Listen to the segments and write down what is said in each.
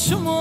chamou.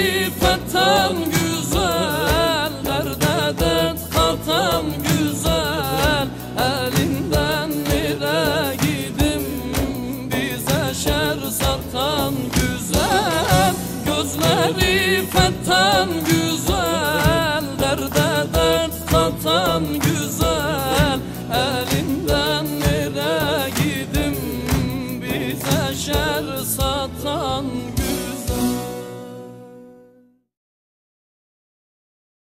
Sifatam güzel, derde dert katam güzel. Elinden nire gidim, bize şer satan güzel. Gözleri fettan güzel, derde dert katan güzel. Elinden nire gidim, bize şer satan güzel